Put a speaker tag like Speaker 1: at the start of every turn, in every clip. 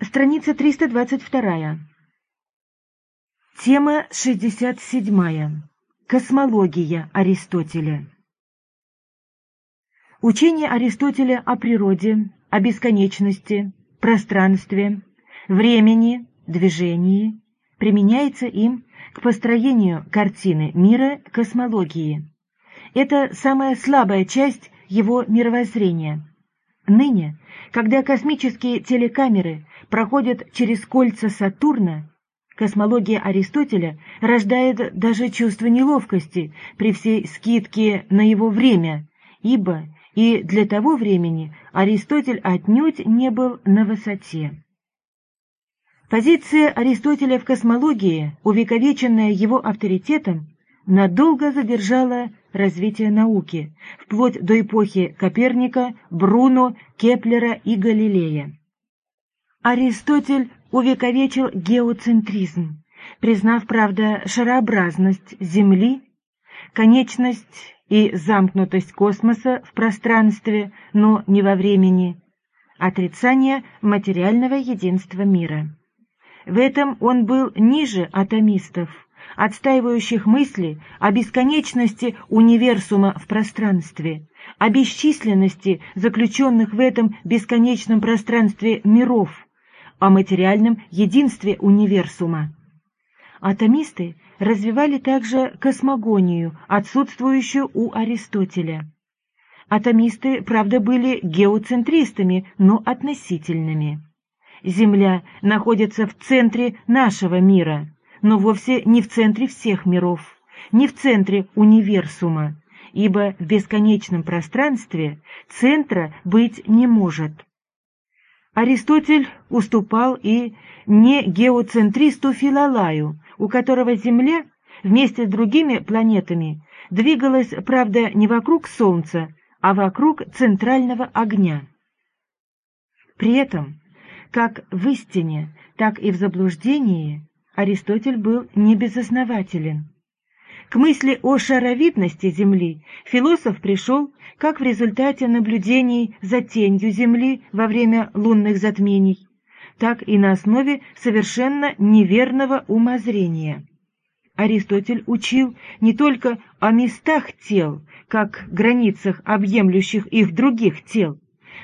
Speaker 1: Страница 322. Тема 67. Космология Аристотеля. Учение Аристотеля о природе, о бесконечности, пространстве, времени, движении применяется им к построению картины мира космологии. Это самая слабая часть его мировоззрения. Ныне, когда космические телекамеры проходят через кольца Сатурна, космология Аристотеля рождает даже чувство неловкости при всей скидке на его время, ибо и для того времени Аристотель отнюдь не был на высоте. Позиция Аристотеля в космологии, увековеченная его авторитетом, надолго задержала развитие науки, вплоть до эпохи Коперника, Бруно, Кеплера и Галилея. Аристотель увековечил геоцентризм, признав, правда, шарообразность Земли, конечность и замкнутость космоса в пространстве, но не во времени, отрицание материального единства мира. В этом он был ниже атомистов, отстаивающих мысли о бесконечности универсума в пространстве, о бесчисленности заключенных в этом бесконечном пространстве миров, о материальном единстве универсума. Атомисты развивали также космогонию, отсутствующую у Аристотеля. Атомисты, правда, были геоцентристами, но относительными. Земля находится в центре нашего мира, но вовсе не в центре всех миров, не в центре универсума, ибо в бесконечном пространстве центра быть не может. Аристотель уступал и не геоцентристу Филолаю, у которого Земля вместе с другими планетами двигалась, правда, не вокруг Солнца, а вокруг центрального огня. При этом, как в истине, так и в заблуждении, Аристотель был небезоснователен. К мысли о шаровидности Земли философ пришел как в результате наблюдений за тенью Земли во время лунных затмений, так и на основе совершенно неверного умозрения. Аристотель учил не только о местах тел, как границах, объемлющих их других тел,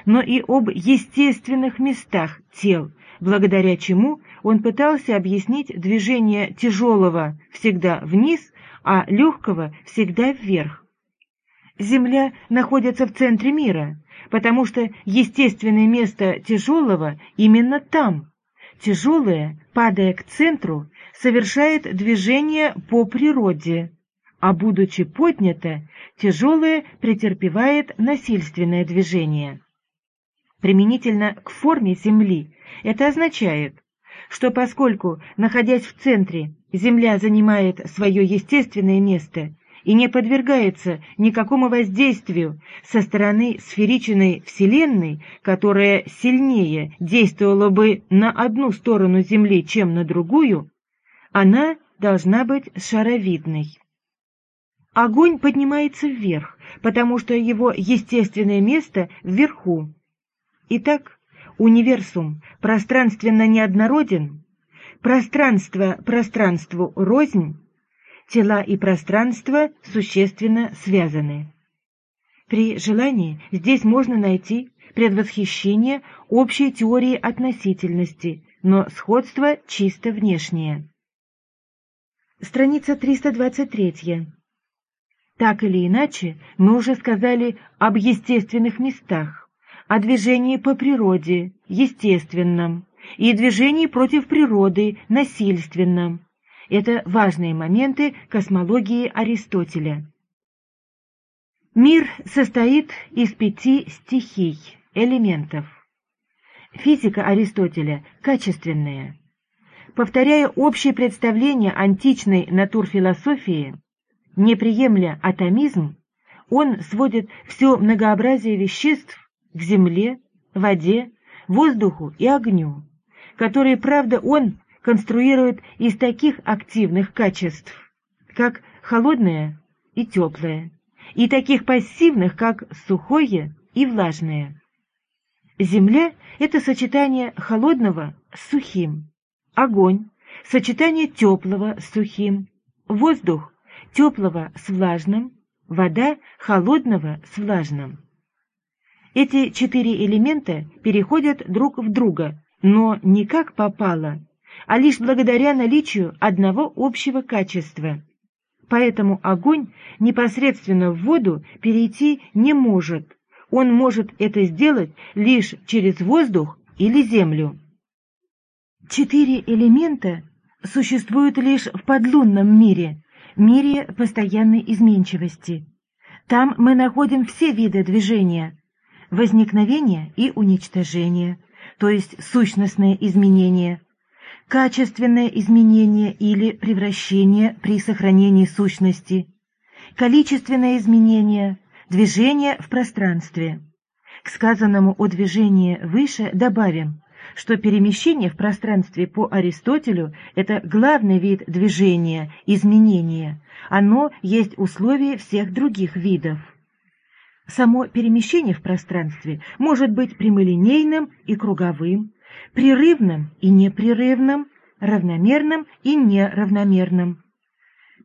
Speaker 1: но и об естественных местах тел, благодаря чему он пытался объяснить движение тяжелого всегда вниз, а легкого всегда вверх. Земля находится в центре мира, потому что естественное место тяжелого именно там. Тяжелое, падая к центру, совершает движение по природе, а будучи поднято, тяжелое претерпевает насильственное движение. Применительно к форме Земли это означает, что поскольку, находясь в центре, Земля занимает свое естественное место и не подвергается никакому воздействию со стороны сферичной Вселенной, которая сильнее действовала бы на одну сторону Земли, чем на другую, она должна быть шаровидной. Огонь поднимается вверх, потому что его естественное место вверху. Итак, универсум пространственно неоднороден, пространство пространству рознь, тела и пространство существенно связаны. При желании здесь можно найти предвосхищение общей теории относительности, но сходство чисто внешнее. Страница 323. Так или иначе, мы уже сказали об естественных местах, о движении по природе, естественном, и движении против природы, насильственном, это важные моменты космологии Аристотеля. Мир состоит из пяти стихий, элементов. Физика Аристотеля качественная. Повторяя общее представление античной натурфилософии, не приемля атомизм, он сводит все многообразие веществ к земле, воде, воздуху и огню, которые, правда, он конструирует из таких активных качеств, как холодное и теплое, и таких пассивных, как сухое и влажное. Земля — это сочетание холодного с сухим. Огонь — сочетание теплого с сухим. Воздух — теплого с влажным. Вода — холодного с влажным. Эти четыре элемента переходят друг в друга, но не как попало, а лишь благодаря наличию одного общего качества. Поэтому огонь непосредственно в воду перейти не может. Он может это сделать лишь через воздух или землю. Четыре элемента существуют лишь в подлунном мире, мире постоянной изменчивости. Там мы находим все виды движения, возникновение и уничтожение, то есть сущностное изменение, качественное изменение или превращение при сохранении сущности, количественное изменение, движение в пространстве. К сказанному о движении выше добавим, что перемещение в пространстве по Аристотелю – это главный вид движения, изменения. Оно есть условие всех других видов. Само перемещение в пространстве может быть прямолинейным и круговым, прерывным и непрерывным, равномерным и неравномерным.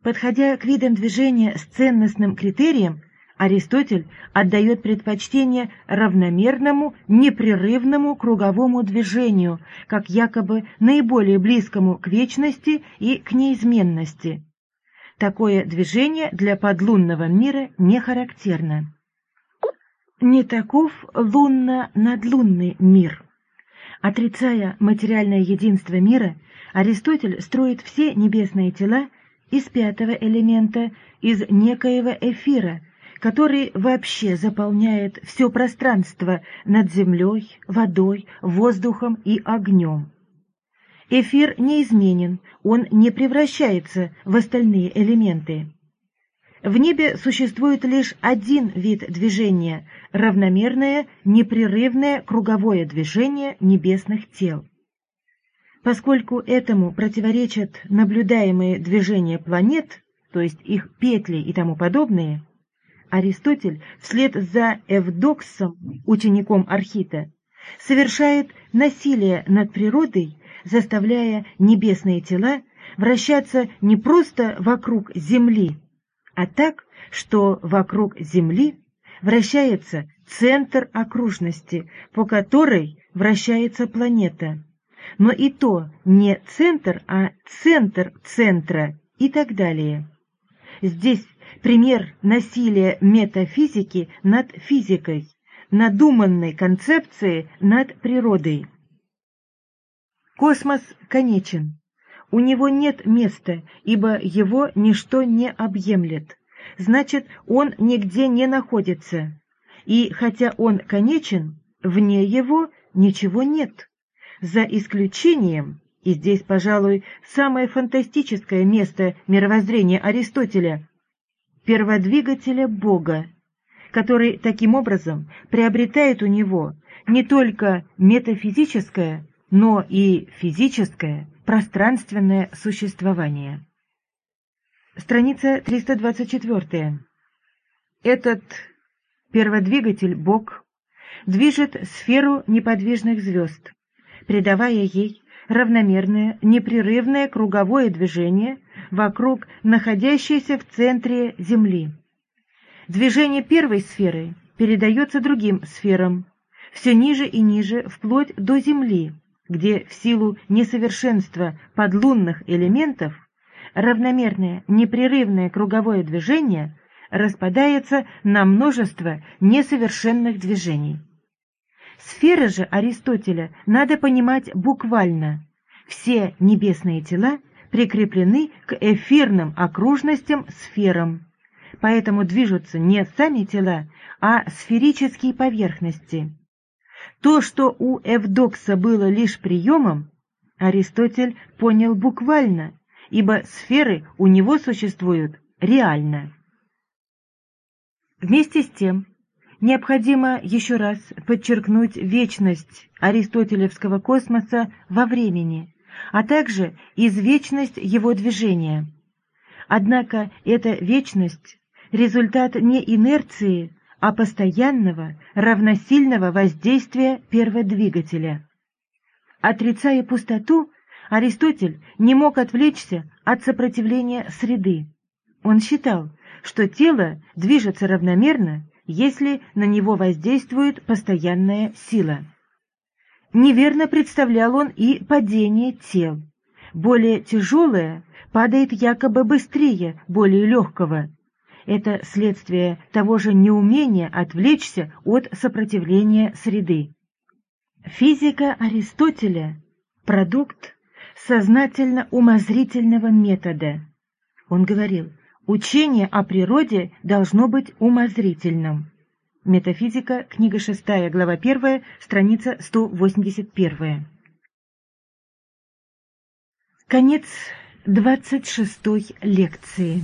Speaker 1: Подходя к видам движения с ценностным критерием, Аристотель отдает предпочтение равномерному, непрерывному круговому движению, как якобы наиболее близкому к вечности и к неизменности. Такое движение для подлунного мира не характерно. Не таков лунно-надлунный мир. Отрицая материальное единство мира, Аристотель строит все небесные тела из пятого элемента, из некоего эфира, который вообще заполняет все пространство над землей, водой, воздухом и огнем. Эфир неизменен, он не превращается в остальные элементы. В небе существует лишь один вид движения – равномерное, непрерывное круговое движение небесных тел. Поскольку этому противоречат наблюдаемые движения планет, то есть их петли и тому подобное, Аристотель вслед за Эвдоксом, учеником Архита, совершает насилие над природой, заставляя небесные тела вращаться не просто вокруг Земли, а так, что вокруг Земли вращается центр окружности, по которой вращается планета. Но и то не центр, а центр центра и так далее. Здесь пример насилия метафизики над физикой, надуманной концепции над природой. Космос конечен, у него нет места, ибо его ничто не объемлет. Значит, он нигде не находится. И хотя он конечен, вне его ничего нет. За исключением, и здесь, пожалуй, самое фантастическое место мировоззрения Аристотеля, перводвигателя Бога, который таким образом приобретает у него не только метафизическое, но и физическое, пространственное существование. Страница 324. Этот перводвигатель Бог движет сферу неподвижных звезд, придавая ей равномерное, непрерывное круговое движение вокруг находящейся в центре Земли. Движение первой сферы передается другим сферам, все ниже и ниже, вплоть до Земли, где в силу несовершенства подлунных элементов равномерное непрерывное круговое движение распадается на множество несовершенных движений. Сферы же Аристотеля надо понимать буквально. Все небесные тела прикреплены к эфирным окружностям сферам, поэтому движутся не сами тела, а сферические поверхности. То, что у Эвдокса было лишь приемом, Аристотель понял буквально, ибо сферы у него существуют реально. Вместе с тем, необходимо еще раз подчеркнуть вечность аристотелевского космоса во времени, а также извечность его движения. Однако эта вечность – результат не инерции, а постоянного, равносильного воздействия перводвигателя. Отрицая пустоту, Аристотель не мог отвлечься от сопротивления среды. Он считал, что тело движется равномерно, если на него воздействует постоянная сила. Неверно представлял он и падение тел. Более тяжелое падает якобы быстрее более легкого. Это следствие того же неумения отвлечься от сопротивления среды. Физика Аристотеля – продукт сознательно-умозрительного метода. Он говорил, учение о природе должно быть умозрительным. Метафизика, книга 6, глава 1, страница 181. Конец 26 лекции.